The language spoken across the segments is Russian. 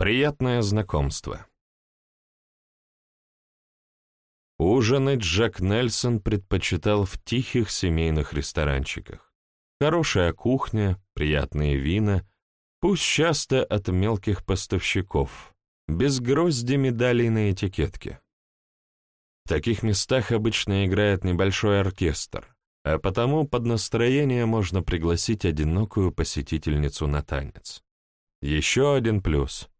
Приятное знакомство. Ужинать Джек Нельсон предпочитал в тихих семейных ресторанчиках. Хорошая кухня, приятные вина, пусть часто от мелких поставщиков, без грозди медалей на этикетке. В таких местах обычно играет небольшой оркестр, а потому под настроение можно пригласить одинокую посетительницу на танец. Еще один плюс —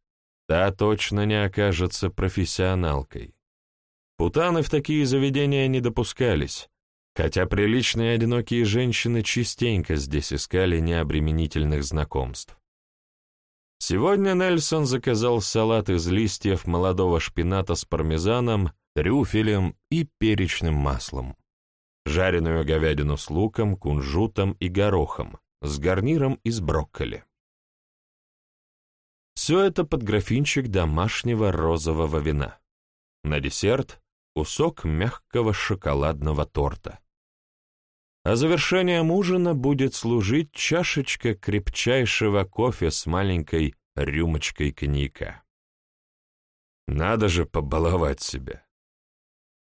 та точно не окажется профессионалкой. Путаны в такие заведения не допускались, хотя приличные одинокие женщины частенько здесь искали необременительных знакомств. Сегодня Нельсон заказал салат из листьев молодого шпината с пармезаном, трюфелем и перечным маслом, жареную говядину с луком, кунжутом и горохом, с гарниром из брокколи. Все это под графинчик домашнего розового вина. На десерт кусок мягкого шоколадного торта. А завершением ужина будет служить чашечка крепчайшего кофе с маленькой рюмочкой коньяка. Надо же побаловать себя.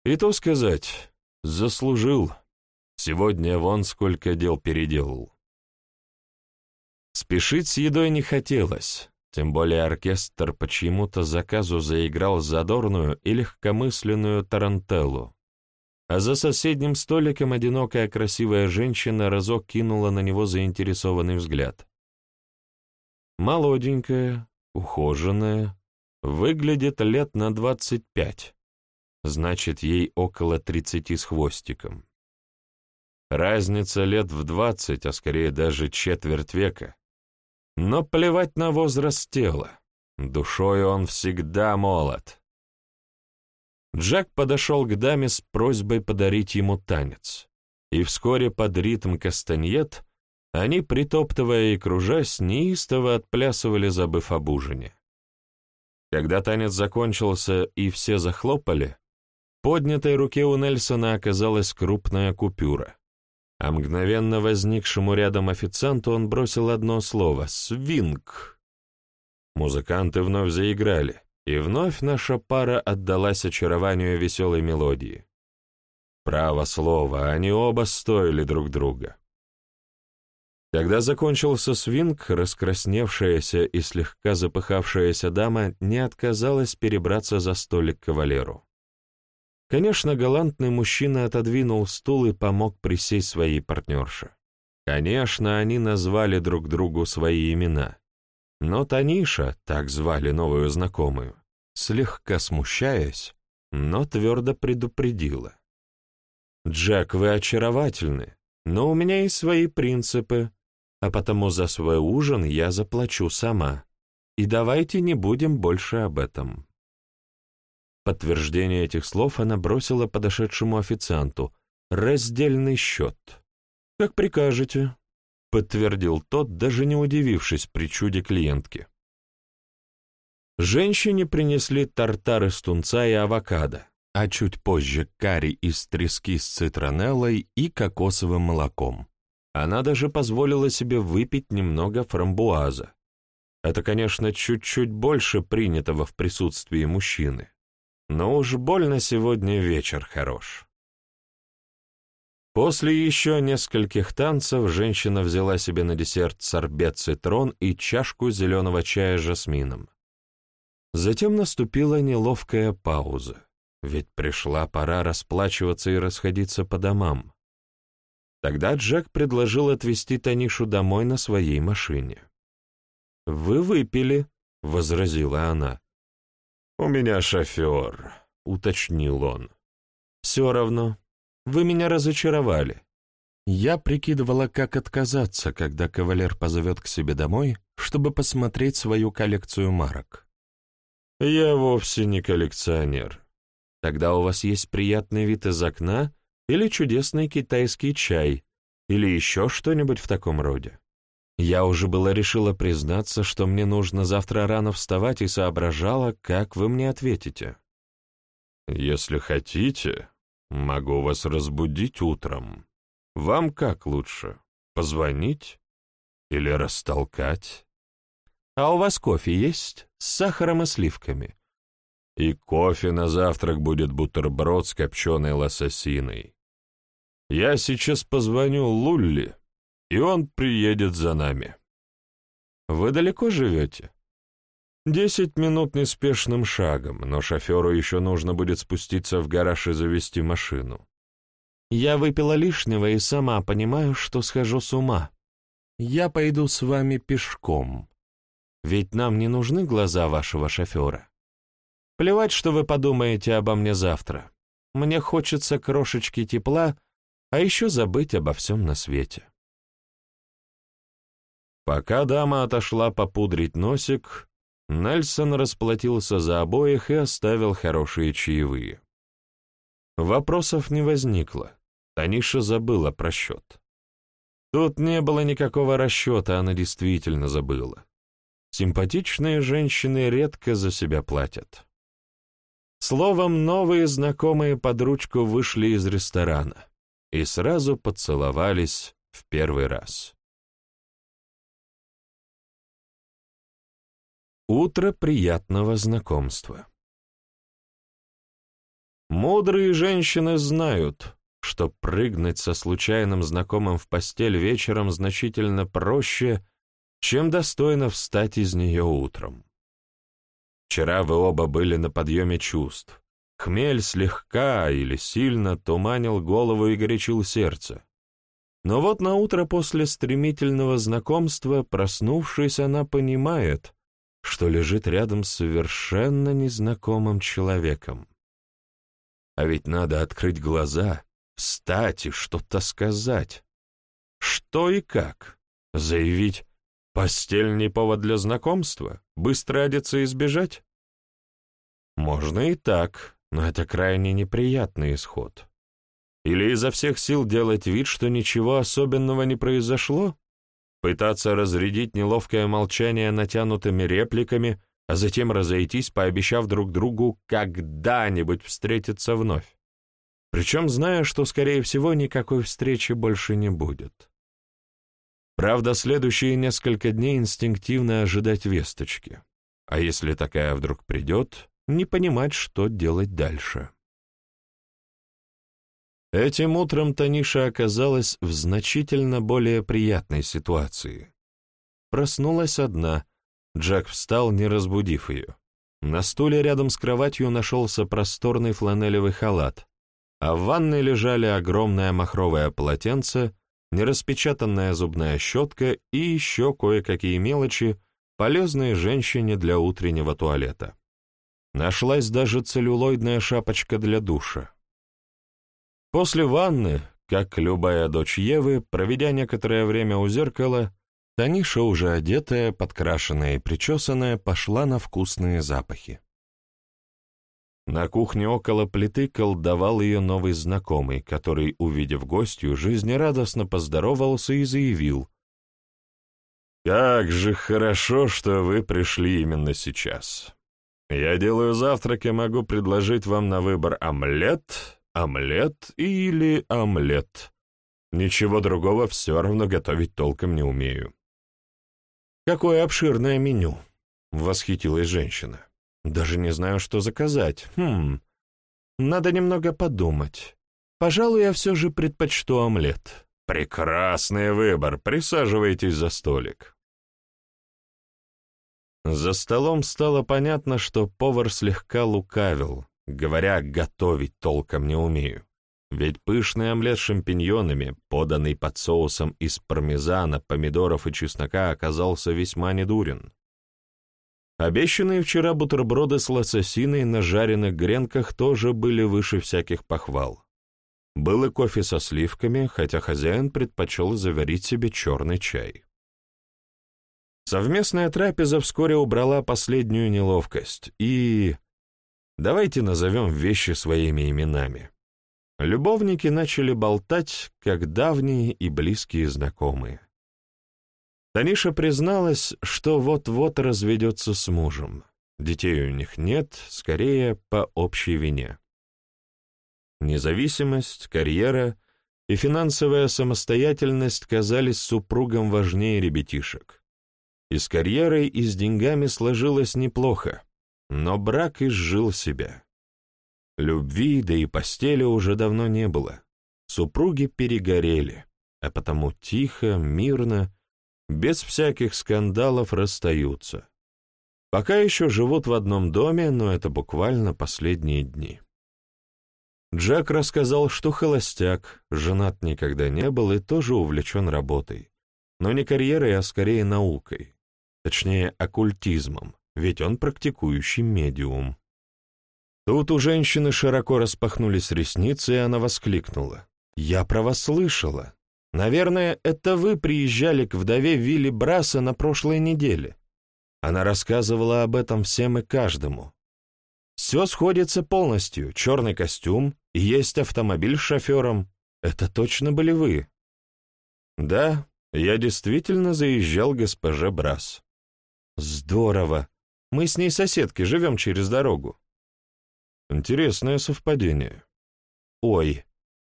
И то сказать, заслужил. Сегодня вон сколько дел переделал. Спешить с едой не хотелось. Тем более оркестр по чьему-то заказу заиграл задорную и легкомысленную тарантеллу, а за соседним столиком одинокая красивая женщина разок кинула на него заинтересованный взгляд. Молоденькая, ухоженная, выглядит лет на двадцать пять, значит, ей около тридцати с хвостиком. Разница лет в двадцать, а скорее даже четверть века. Но плевать на возраст тела. Душой он всегда молод. Джек подошел к даме с просьбой подарить ему танец, и вскоре под ритм кастаньет они, притоптывая и кружась, неистово отплясывали, забыв об ужине. Когда танец закончился и все захлопали, поднятой руке у Нельсона оказалась крупная купюра а мгновенно возникшему рядом официанту он бросил одно слово — «свинг». Музыканты вновь заиграли, и вновь наша пара отдалась очарованию веселой мелодии. Право слово, они оба стоили друг друга. Когда закончился свинг, раскрасневшаяся и слегка запыхавшаяся дама не отказалась перебраться за столик кавалеру. Конечно, галантный мужчина отодвинул стул и помог присесть своей партнерше. Конечно, они назвали друг другу свои имена. Но Таниша, так звали новую знакомую, слегка смущаясь, но твердо предупредила. «Джек, вы очаровательны, но у меня есть свои принципы, а потому за свой ужин я заплачу сама. И давайте не будем больше об этом» подтверждение этих слов она бросила подошедшему официанту. «Раздельный счет». «Как прикажете», — подтвердил тот, даже не удивившись причуде клиентки. Женщине принесли тартар из тунца и авокадо, а чуть позже карри из трески с цитронеллой и кокосовым молоком. Она даже позволила себе выпить немного фрамбуаза. Это, конечно, чуть-чуть больше принятого в присутствии мужчины. Но уж больно сегодня вечер хорош. После еще нескольких танцев женщина взяла себе на десерт сорбет цитрон и чашку зеленого чая с жасмином. Затем наступила неловкая пауза, ведь пришла пора расплачиваться и расходиться по домам. Тогда Джек предложил отвезти Танишу домой на своей машине. «Вы выпили», — возразила она. «У меня шофер», — уточнил он. «Все равно. Вы меня разочаровали. Я прикидывала, как отказаться, когда кавалер позовет к себе домой, чтобы посмотреть свою коллекцию марок. Я вовсе не коллекционер. Тогда у вас есть приятный вид из окна или чудесный китайский чай, или еще что-нибудь в таком роде. Я уже было решила признаться, что мне нужно завтра рано вставать и соображала, как вы мне ответите. Если хотите, могу вас разбудить утром. Вам как лучше, позвонить или растолкать? А у вас кофе есть? С сахаром и сливками?» «И кофе на завтрак будет бутерброд с копченой лососиной. Я сейчас позвоню Лулли, и он приедет за нами». «Вы далеко живете?» «Десять минут неспешным шагом, но шоферу еще нужно будет спуститься в гараж и завести машину». «Я выпила лишнего и сама понимаю, что схожу с ума. Я пойду с вами пешком. Ведь нам не нужны глаза вашего шофера. Плевать, что вы подумаете обо мне завтра. Мне хочется крошечки тепла, а еще забыть обо всем на свете». Пока дама отошла попудрить носик, Нельсон расплатился за обоих и оставил хорошие чаевые. Вопросов не возникло. Таниша забыла про счет. Тут не было никакого расчета, она действительно забыла. Симпатичные женщины редко за себя платят. Словом, новые знакомые под ручку вышли из ресторана и сразу поцеловались в первый раз. Утро приятного знакомства. Мудрые женщины знают, что прыгнуть со случайным знакомым в постель вечером значительно проще, чем достойно встать из нее утром. Вчера вы оба были на подъеме чувств. Хмель слегка или сильно туманил голову и горячил сердце. Но вот на утро после стремительного знакомства, проснувшись, она понимает, что лежит рядом с совершенно незнакомым человеком. А ведь надо открыть глаза, встать и что-то сказать. Что и как? Заявить «постель не повод для знакомства», быстро одеться и сбежать? Можно и так, но это крайне неприятный исход. Или изо всех сил делать вид, что ничего особенного не произошло? Пытаться разрядить неловкое молчание натянутыми репликами, а затем разойтись, пообещав друг другу когда-нибудь встретиться вновь. Причем зная, что, скорее всего, никакой встречи больше не будет. Правда, следующие несколько дней инстинктивно ожидать весточки. А если такая вдруг придет, не понимать, что делать дальше. Этим утром Таниша оказалась в значительно более приятной ситуации. Проснулась одна, Джек встал, не разбудив ее. На стуле рядом с кроватью нашелся просторный фланелевый халат, а в ванной лежали огромное махровое полотенце, нераспечатанная зубная щетка и еще кое-какие мелочи, полезные женщине для утреннего туалета. Нашлась даже целлюлоидная шапочка для душа. После ванны, как любая дочь Евы, проведя некоторое время у зеркала, Таниша, уже одетая, подкрашенная и причесанная, пошла на вкусные запахи. На кухне около плиты колдовал ее новый знакомый, который, увидев гостью, жизнерадостно поздоровался и заявил. «Как же хорошо, что вы пришли именно сейчас. Я делаю завтрак и могу предложить вам на выбор омлет, Омлет или омлет. Ничего другого все равно готовить толком не умею. «Какое обширное меню!» — восхитилась женщина. «Даже не знаю, что заказать. Хм, надо немного подумать. Пожалуй, я все же предпочту омлет». «Прекрасный выбор. Присаживайтесь за столик». За столом стало понятно, что повар слегка лукавил, говоря, готовить толком не умею. Ведь пышный омлет с шампиньонами, поданный под соусом из пармезана, помидоров и чеснока, оказался весьма недурен. Обещанные вчера бутерброды с лососиной на жареных гренках тоже были выше всяких похвал. Был и кофе со сливками, хотя хозяин предпочел заварить себе черный чай. Совместная трапеза вскоре убрала последнюю неловкость, и Давайте назовем вещи своими именами. Любовники начали болтать, как давние и близкие знакомые. Таниша призналась, что вот-вот разведется с мужем. Детей у них нет, скорее, по общей вине. Независимость, карьера и финансовая самостоятельность казались супругам важнее ребятишек. И с карьерой, и с деньгами сложилось неплохо, но брак изжил себя. Любви, да и постели уже давно не было. Супруги перегорели, а потому тихо, мирно, без всяких скандалов расстаются. Пока еще живут в одном доме, но это буквально последние дни. Джек рассказал, что холостяк, женат никогда не был и тоже увлечен работой. Но не карьерой, а скорее наукой. Точнее, оккультизмом, ведь он практикующий медиум. Тут у женщины широко распахнулись ресницы, и она воскликнула. «Я про вас слышала. Наверное, это вы приезжали к вдове Вилли Браса на прошлой неделе. Она рассказывала об этом всем и каждому. Все сходится полностью. Черный костюм, есть автомобиль с шофером. Это точно были вы. Да, я действительно заезжал госпоже Брас. Здорово. Мы с ней соседки, живем через дорогу. Интересное совпадение. Ой,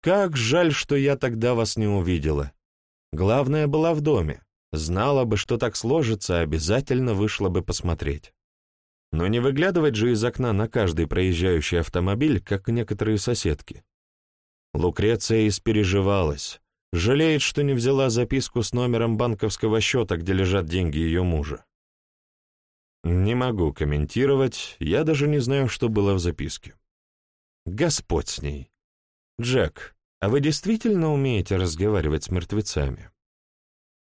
как жаль, что я тогда вас не увидела. Главное, была в доме. Знала бы, что так сложится, обязательно вышла бы посмотреть. Но не выглядывать же из окна на каждый проезжающий автомобиль, как некоторые соседки. Лукреция испереживалась, жалеет, что не взяла записку с номером банковского счета, где лежат деньги ее мужа. Не могу комментировать, я даже не знаю, что было в записке. Господь с ней. Джек, а вы действительно умеете разговаривать с мертвецами?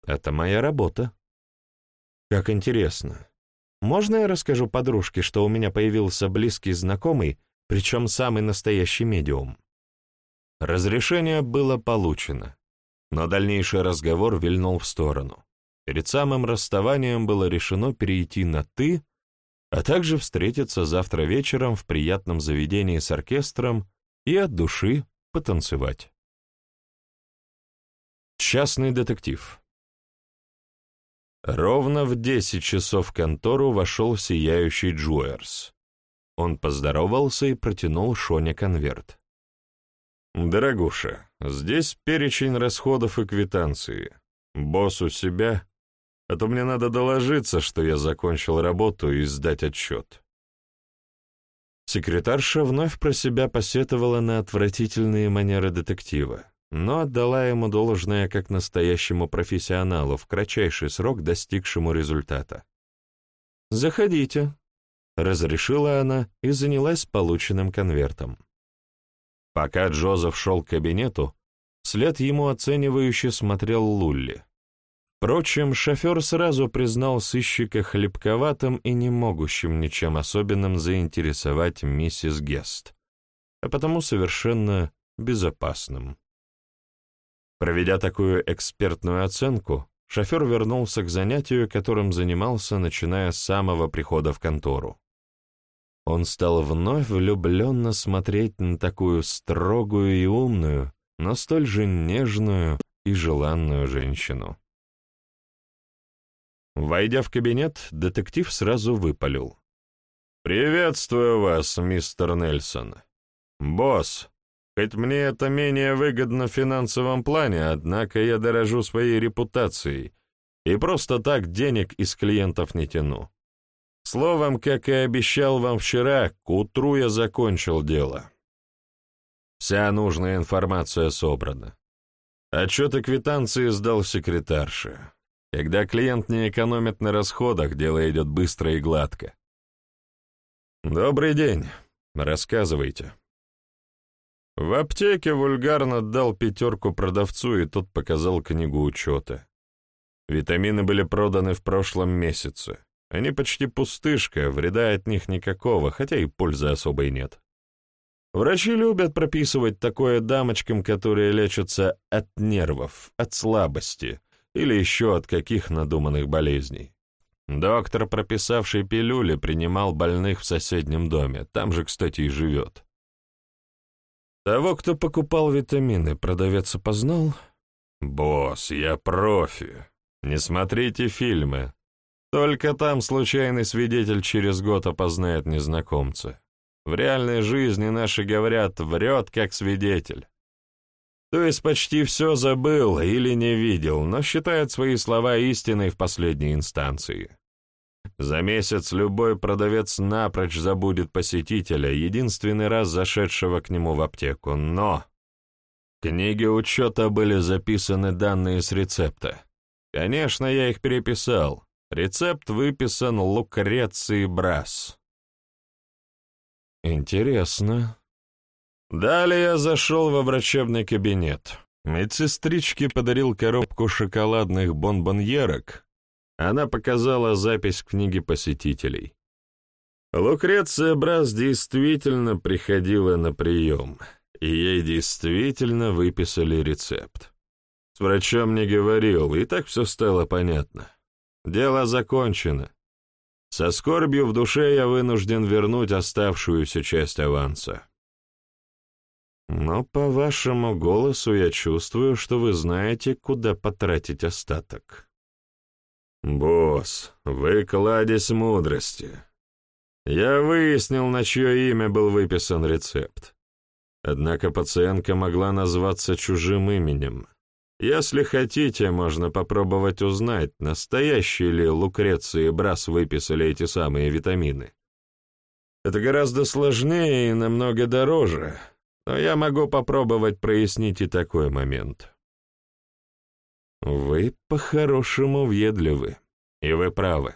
Это моя работа. Как интересно. Можно я расскажу подружке, что у меня появился близкий знакомый, причем самый настоящий медиум? Разрешение было получено, но дальнейший разговор вильнул в сторону. Перед самым расставанием было решено перейти на «ты», а также встретиться завтра вечером в приятном заведении с оркестром и от души потанцевать. Частный детектив Ровно в десять часов в контору вошел сияющий Джуэрс. Он поздоровался и протянул Шоне конверт. «Дорогуша, здесь перечень расходов и квитанции. Босс у себя, а то мне надо доложиться, что я закончил работу и сдать отчет». Секретарша вновь про себя посетовала на отвратительные манеры детектива но отдала ему должное как настоящему профессионалу в кратчайший срок достигшему результата. «Заходите», — разрешила она и занялась полученным конвертом. Пока Джозеф шел к кабинету, вслед ему оценивающе смотрел Лулли. Впрочем, шофер сразу признал сыщика хлебковатым и не могущим ничем особенным заинтересовать миссис Гест, а потому совершенно безопасным. Проведя такую экспертную оценку, шофер вернулся к занятию, которым занимался, начиная с самого прихода в контору. Он стал вновь влюбленно смотреть на такую строгую и умную, но столь же нежную и желанную женщину. Войдя в кабинет, детектив сразу выпалил. «Приветствую вас, мистер Нельсон. Босс, Хоть мне это менее выгодно в финансовом плане, однако я дорожу своей репутацией и просто так денег из клиентов не тяну. Словом, как и обещал вам вчера, к утру я закончил дело. Вся нужная информация собрана. Отчет и квитанции сдал секретарше. Когда клиент не экономит на расходах, дело идет быстро и гладко. «Добрый день. Рассказывайте». В аптеке вульгарно дал пятерку продавцу, и тот показал книгу учета. Витамины были проданы в прошлом месяце. Они почти пустышка, вреда от них никакого, хотя и пользы особой нет. Врачи любят прописывать такое дамочкам, которые лечатся от нервов, от слабости или еще от каких надуманных болезней. Доктор, прописавший пилюли, принимал больных в соседнем доме, там же, кстати, и живет. Того, кто покупал витамины, продавец опознал? Босс, я профи. Не смотрите фильмы. Только там случайный свидетель через год опознает незнакомца. В реальной жизни наши говорят, врет как свидетель. То есть почти все забыл или не видел, но считает свои слова истиной в последней инстанции. За месяц любой продавец напрочь забудет посетителя, единственный раз зашедшего к нему в аптеку, но... В книге учета были записаны данные с рецепта. Конечно, я их переписал. Рецепт выписан Лукреции Брас. Интересно. Далее я зашел во врачебный кабинет. Медсестричке подарил коробку шоколадных бонбоньерок. Она показала запись в книге посетителей. Лукреция Брас действительно приходила на прием, и ей действительно выписали рецепт. С врачом не говорил, и так все стало понятно. Дело закончено. Со скорбью в душе я вынужден вернуть оставшуюся часть аванса. Но по вашему голосу я чувствую, что вы знаете, куда потратить остаток. Босс, вы кладезь мудрости. Я выяснил, на чье имя был выписан рецепт. Однако пациентка могла назваться чужим именем. Если хотите, можно попробовать узнать, настоящие ли Лукреции и Брас выписали эти самые витамины. Это гораздо сложнее и намного дороже, но я могу попробовать прояснить и такой момент. Вы по-хорошему въедливы, и вы правы.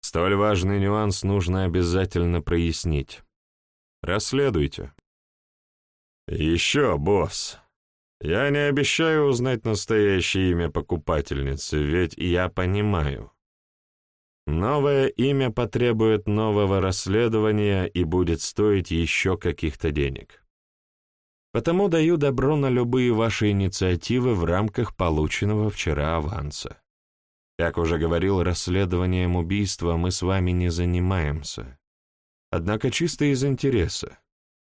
Столь важный нюанс нужно обязательно прояснить. Расследуйте. Еще, босс, я не обещаю узнать настоящее имя покупательницы, ведь я понимаю. Новое имя потребует нового расследования и будет стоить еще каких-то денег. Потому даю добро на любые ваши инициативы в рамках полученного вчера аванса. Как уже говорил, расследованием убийства мы с вами не занимаемся. Однако чисто из интереса.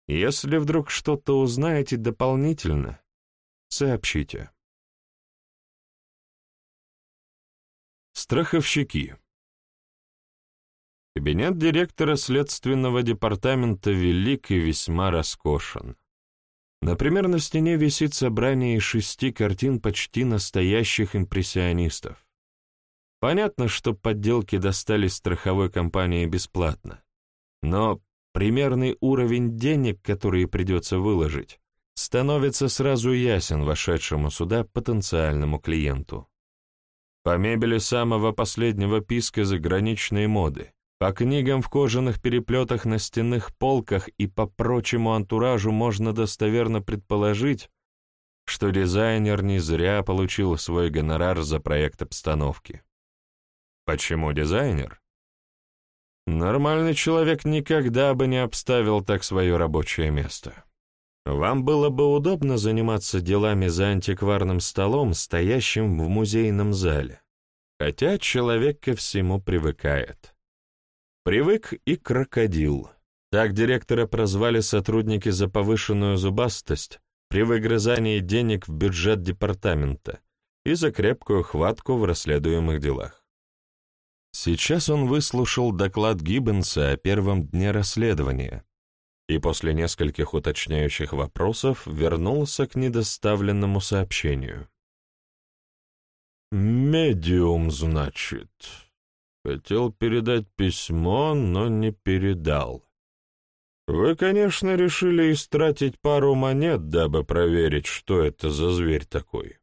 Если вдруг что-то узнаете дополнительно, Сообщите. Страховщики. Кабинет директора следственного департамента велик и весьма роскошен. Например, на стене висит собрание из шести картин почти настоящих импрессионистов. Понятно, что подделки достались страховой компании бесплатно, но примерный уровень денег, которые придется выложить, становится сразу ясен вошедшему сюда потенциальному клиенту. По мебели самого последнего писка заграничной моды, по книгам в кожаных переплетах на стенных полках и по прочему антуражу можно достоверно предположить, что дизайнер не зря получил свой гонорар за проект обстановки. Почему дизайнер? Нормальный человек никогда бы не обставил так свое рабочее место. Вам было бы удобно заниматься делами за антикварным столом, стоящим в музейном зале. Хотя человек ко всему привыкает. Привык и крокодил. Так директора прозвали сотрудники за повышенную зубастость при выгрызании денег в бюджет департамента и за крепкую хватку в расследуемых делах. Сейчас он выслушал доклад Гиббенса о первом дне расследования, и после нескольких уточняющих вопросов вернулся к недоставленному сообщению. «Медиум, значит. Хотел передать письмо, но не передал. Вы, конечно, решили истратить пару монет, дабы проверить, что это за зверь такой.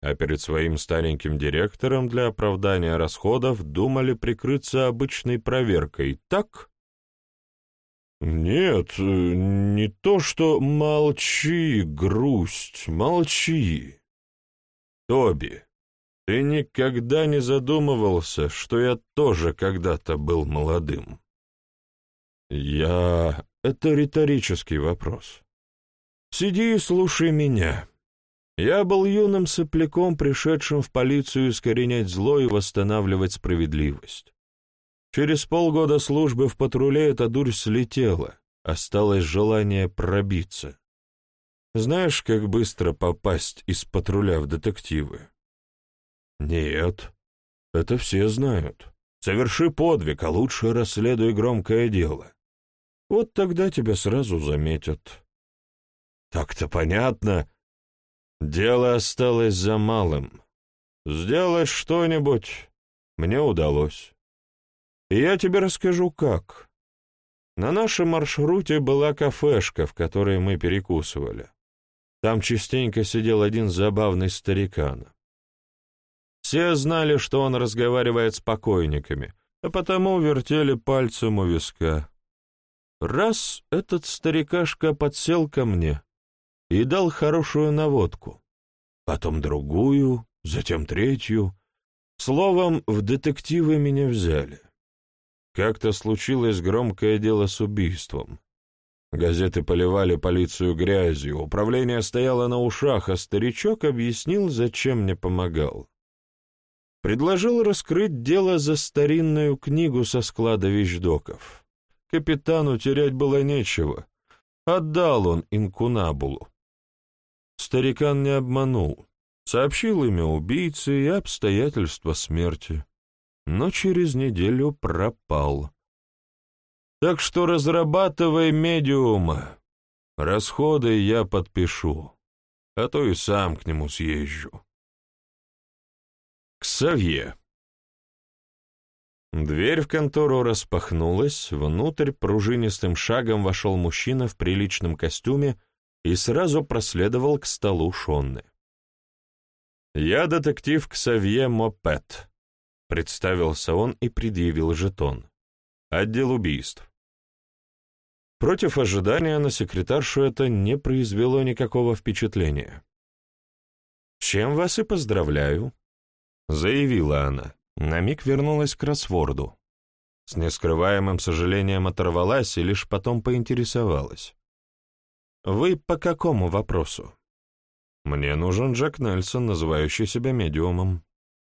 А перед своим стареньким директором для оправдания расходов думали прикрыться обычной проверкой, так?» «Нет, не то что молчи, грусть, молчи. Тоби, ты никогда не задумывался, что я тоже когда-то был молодым?» «Я... Это риторический вопрос. Сиди и слушай меня. Я был юным сопляком, пришедшим в полицию искоренять зло и восстанавливать справедливость. Через полгода службы в патруле эта дурь слетела, осталось желание пробиться. Знаешь, как быстро попасть из патруля в детективы? Нет, это все знают. Соверши подвиг, а лучше расследуй громкое дело. Вот тогда тебя сразу заметят. Так-то понятно. Дело осталось за малым. Сделать что-нибудь мне удалось. И я тебе расскажу, как. На нашем маршруте была кафешка, в которой мы перекусывали. Там частенько сидел один забавный старикан. Все знали, что он разговаривает с покойниками, а потому вертели пальцем у виска. Раз этот старикашка подсел ко мне и дал хорошую наводку, потом другую, затем третью. Словом, в детективы меня взяли. Как-то случилось громкое дело с убийством. Газеты поливали полицию грязью, управление стояло на ушах, а старичок объяснил, зачем мне помогал. Предложил раскрыть дело за старинную книгу со склада вещдоков. Капитану терять было нечего. Отдал он инкунабулу. Старикан не обманул. Сообщил имя убийцы и обстоятельства смерти. Но через неделю пропал. Так что разрабатывай медиума. Расходы я подпишу, а то и сам к нему съезжу. Ксавье. Дверь в контору распахнулась, внутрь пружинистым шагом вошел мужчина в приличном костюме и сразу проследовал к столу Шонны. «Я детектив Ксавье Мопет», — представился он и предъявил жетон. «Отдел убийств». Против ожидания на секретаршу это не произвело никакого впечатления. «Чем вас и поздравляю», — заявила она. На миг вернулась к кроссворду. С нескрываемым сожалением оторвалась и лишь потом поинтересовалась. «Вы по какому вопросу?» «Мне нужен Джек Нельсон, называющий себя медиумом».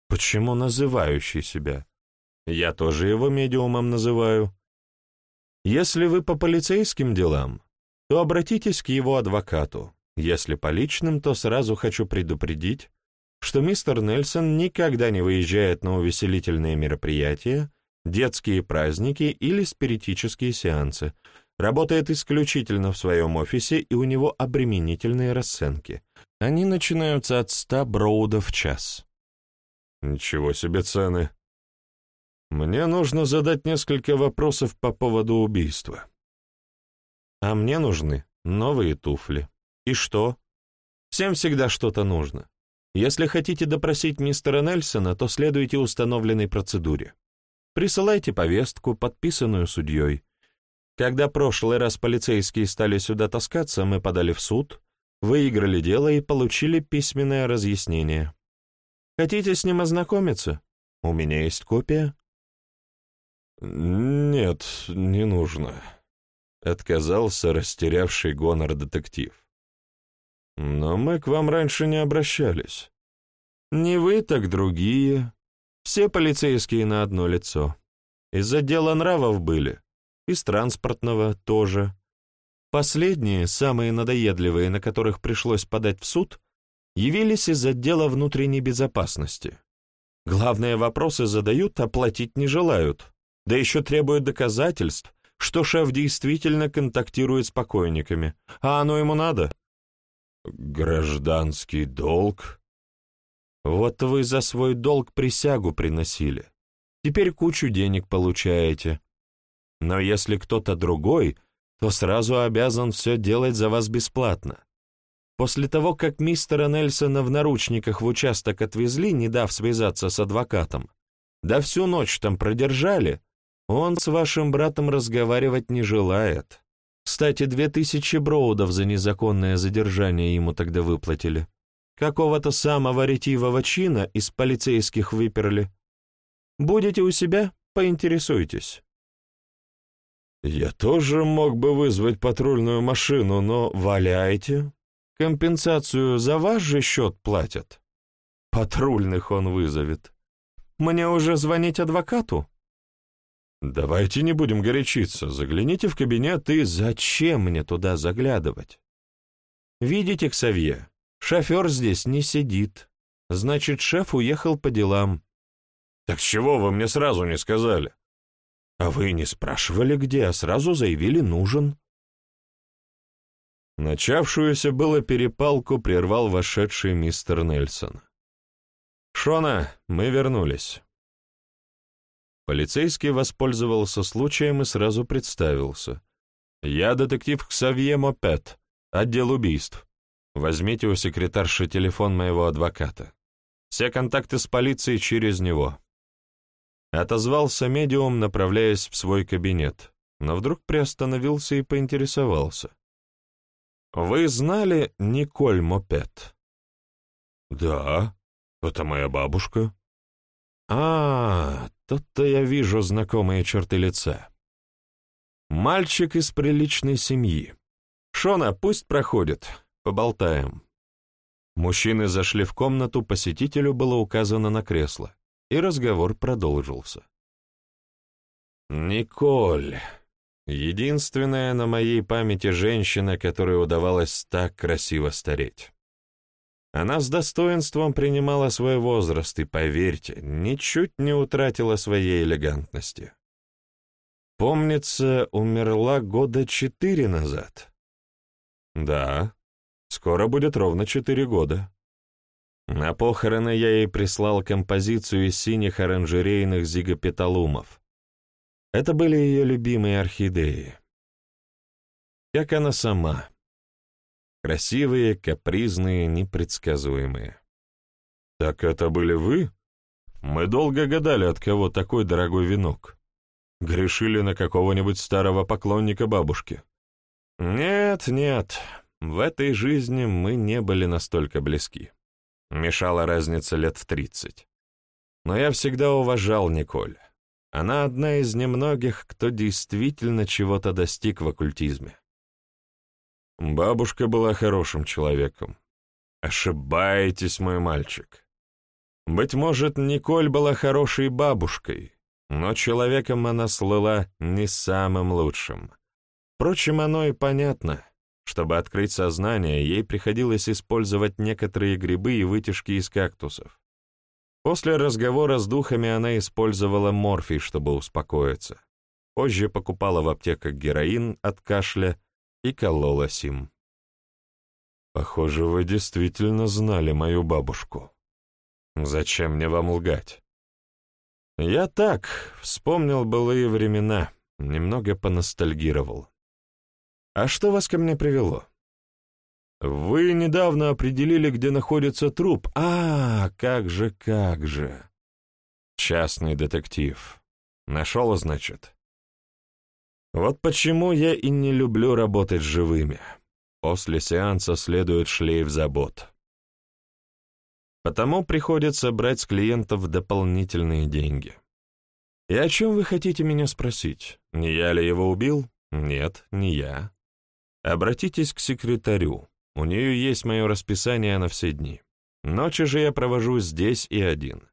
«Почему называющий себя?» «Я тоже его медиумом называю». Если вы по полицейским делам, то обратитесь к его адвокату. Если по личным, то сразу хочу предупредить, что мистер Нельсон никогда не выезжает на увеселительные мероприятия, детские праздники или спиритические сеансы, работает исключительно в своем офисе, и у него обременительные расценки. Они начинаются от 100 броудов в час. Ничего себе цены. Мне нужно задать несколько вопросов по поводу убийства. А мне нужны новые туфли. И что? Всем всегда что-то нужно. Если хотите допросить мистера Нельсона, то следуйте установленной процедуре. Присылайте повестку, подписанную судьей. Когда прошлый раз полицейские стали сюда таскаться, мы подали в суд, выиграли дело и получили письменное разъяснение. Хотите с ним ознакомиться? У меня есть копия. «Нет, не нужно», — отказался растерявший гонор детектив. «Но мы к вам раньше не обращались. Не вы, так другие. Все полицейские на одно лицо. Из отдела нравов были, из транспортного тоже. Последние, самые надоедливые, на которых пришлось подать в суд, явились из отдела внутренней безопасности. Главные вопросы задают, а платить не желают да еще требует доказательств, что шеф действительно контактирует с покойниками. А оно ему надо? Гражданский долг? Вот вы за свой долг присягу приносили. Теперь кучу денег получаете. Но если кто-то другой, то сразу обязан все делать за вас бесплатно. После того, как мистера Нельсона в наручниках в участок отвезли, не дав связаться с адвокатом, да всю ночь там продержали, он с вашим братом разговаривать не желает. Кстати, две тысячи броудов за незаконное задержание ему тогда выплатили. Какого-то самого ретивого чина из полицейских выперли. Будете у себя? Поинтересуйтесь. Я тоже мог бы вызвать патрульную машину, но валяйте. Компенсацию за ваш же счет платят. Патрульных он вызовет. Мне уже звонить адвокату? «Давайте не будем горячиться. Загляните в кабинет и зачем мне туда заглядывать?» «Видите, Ксавье, шофер здесь не сидит. Значит, шеф уехал по делам». «Так чего вы мне сразу не сказали?» «А вы не спрашивали, где, а сразу заявили «нужен». Начавшуюся было перепалку прервал вошедший мистер Нельсон. «Шона, мы вернулись». Полицейский воспользовался случаем и сразу представился. «Я детектив Ксавье Мопет, отдел убийств. Возьмите у секретарши телефон моего адвоката. Все контакты с полицией через него». Отозвался медиум, направляясь в свой кабинет, но вдруг приостановился и поинтересовался. «Вы знали Николь Мопет?» «Да, это моя бабушка». «А, тут-то я вижу знакомые черты лица. Мальчик из приличной семьи. Шона, пусть проходит, поболтаем». Мужчины зашли в комнату, посетителю было указано на кресло, и разговор продолжился. «Николь, единственная на моей памяти женщина, которой удавалось так красиво стареть. Она с достоинством принимала свой возраст и, поверьте, ничуть не утратила своей элегантности. Помнится, умерла года четыре назад. Да, скоро будет ровно четыре года. На похороны я ей прислал композицию из синих оранжерейных зигопеталумов. Это были ее любимые орхидеи. Как она сама. Красивые, капризные, непредсказуемые. «Так это были вы? Мы долго гадали, от кого такой дорогой венок. Грешили на какого-нибудь старого поклонника бабушки». «Нет, нет, в этой жизни мы не были настолько близки. Мешала разница лет в тридцать. Но я всегда уважал Николь. Она одна из немногих, кто действительно чего-то достиг в оккультизме. Бабушка была хорошим человеком. Ошибаетесь, мой мальчик. Быть может, Николь была хорошей бабушкой, но человеком она слыла не самым лучшим. Впрочем, оно и понятно. Чтобы открыть сознание, ей приходилось использовать некоторые грибы и вытяжки из кактусов. После разговора с духами она использовала морфий, чтобы успокоиться. Позже покупала в аптеках героин от кашля и колола сим. «Похоже, вы действительно знали мою бабушку. Зачем мне вам лгать?» «Я так, вспомнил былые времена, немного поностальгировал. А что вас ко мне привело?» «Вы недавно определили, где находится труп. А, как же, как же!» «Частный детектив. Нашел, значит?» Вот почему я и не люблю работать с живыми. После сеанса следует шлейф забот. Потому приходится брать с клиентов дополнительные деньги. И о чем вы хотите меня спросить? Не я ли его убил? Нет, не я. Обратитесь к секретарю. У нее есть мое расписание на все дни. Ночи же я провожу здесь и один.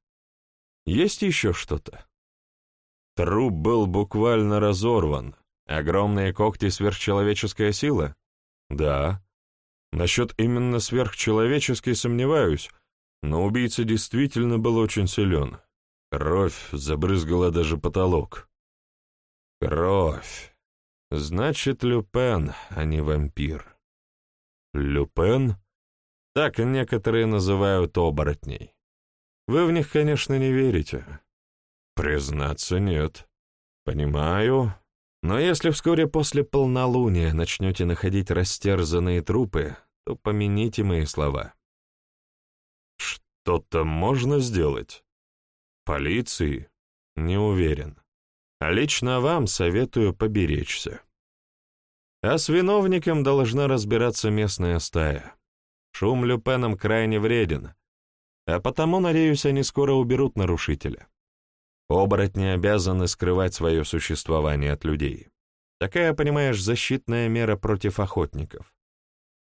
Есть еще что-то? Труп был буквально разорван, Огромные когти — сверхчеловеческая сила? Да. Насчет именно сверхчеловеческой сомневаюсь, но убийца действительно был очень силен. Кровь забрызгала даже потолок. Кровь. Значит, Люпен, а не вампир. Люпен? Так некоторые называют оборотней. Вы в них, конечно, не верите. Признаться, нет. Понимаю, но если вскоре после полнолуния начнете находить растерзанные трупы, то помяните мои слова. Что-то можно сделать? Полиции? Не уверен. А лично вам советую поберечься. А с виновником должна разбираться местная стая. Шум Люпеном крайне вреден, а потому, надеюсь, они скоро уберут нарушителя. Оборотни обязаны скрывать свое существование от людей. Такая, понимаешь, защитная мера против охотников.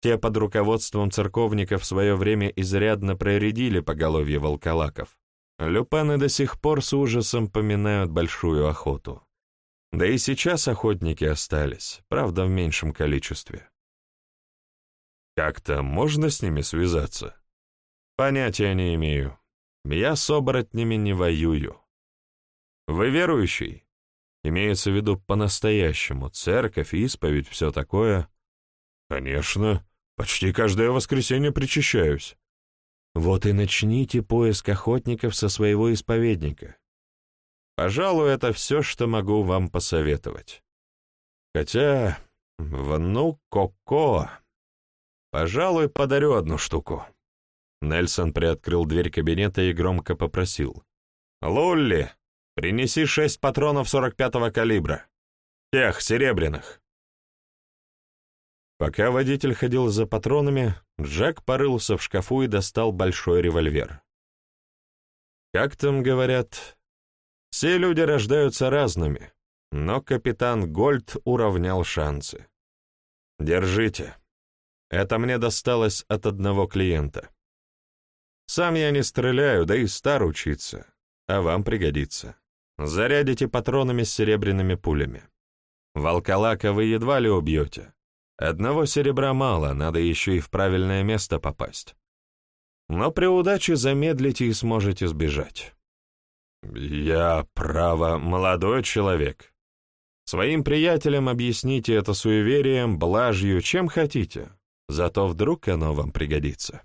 Те под руководством церковников в свое время изрядно проредили поголовье волколаков. Люпаны до сих пор с ужасом поминают большую охоту. Да и сейчас охотники остались, правда, в меньшем количестве. Как-то можно с ними связаться? Понятия не имею. Я с оборотнями не воюю. Вы верующий? Имеется в виду по-настоящему, церковь, исповедь, все такое. Конечно, почти каждое воскресенье причащаюсь. Вот и начните поиск охотников со своего исповедника. Пожалуй, это все, что могу вам посоветовать. Хотя, внук Коко, пожалуй, подарю одну штуку. Нельсон приоткрыл дверь кабинета и громко попросил. «Лулли, принеси шесть патронов 45-го калибра. Тех, серебряных». Пока водитель ходил за патронами, Джек порылся в шкафу и достал большой револьвер. Как там говорят, все люди рождаются разными, но капитан Гольд уравнял шансы. Держите. Это мне досталось от одного клиента. Сам я не стреляю, да и стар учиться, а вам пригодится. Зарядите патронами с серебряными пулями. Волколака вы едва ли убьете. Одного серебра мало, надо еще и в правильное место попасть. Но при удаче замедлите и сможете сбежать. Я, право, молодой человек. Своим приятелям объясните это суеверием, блажью, чем хотите. Зато вдруг оно вам пригодится.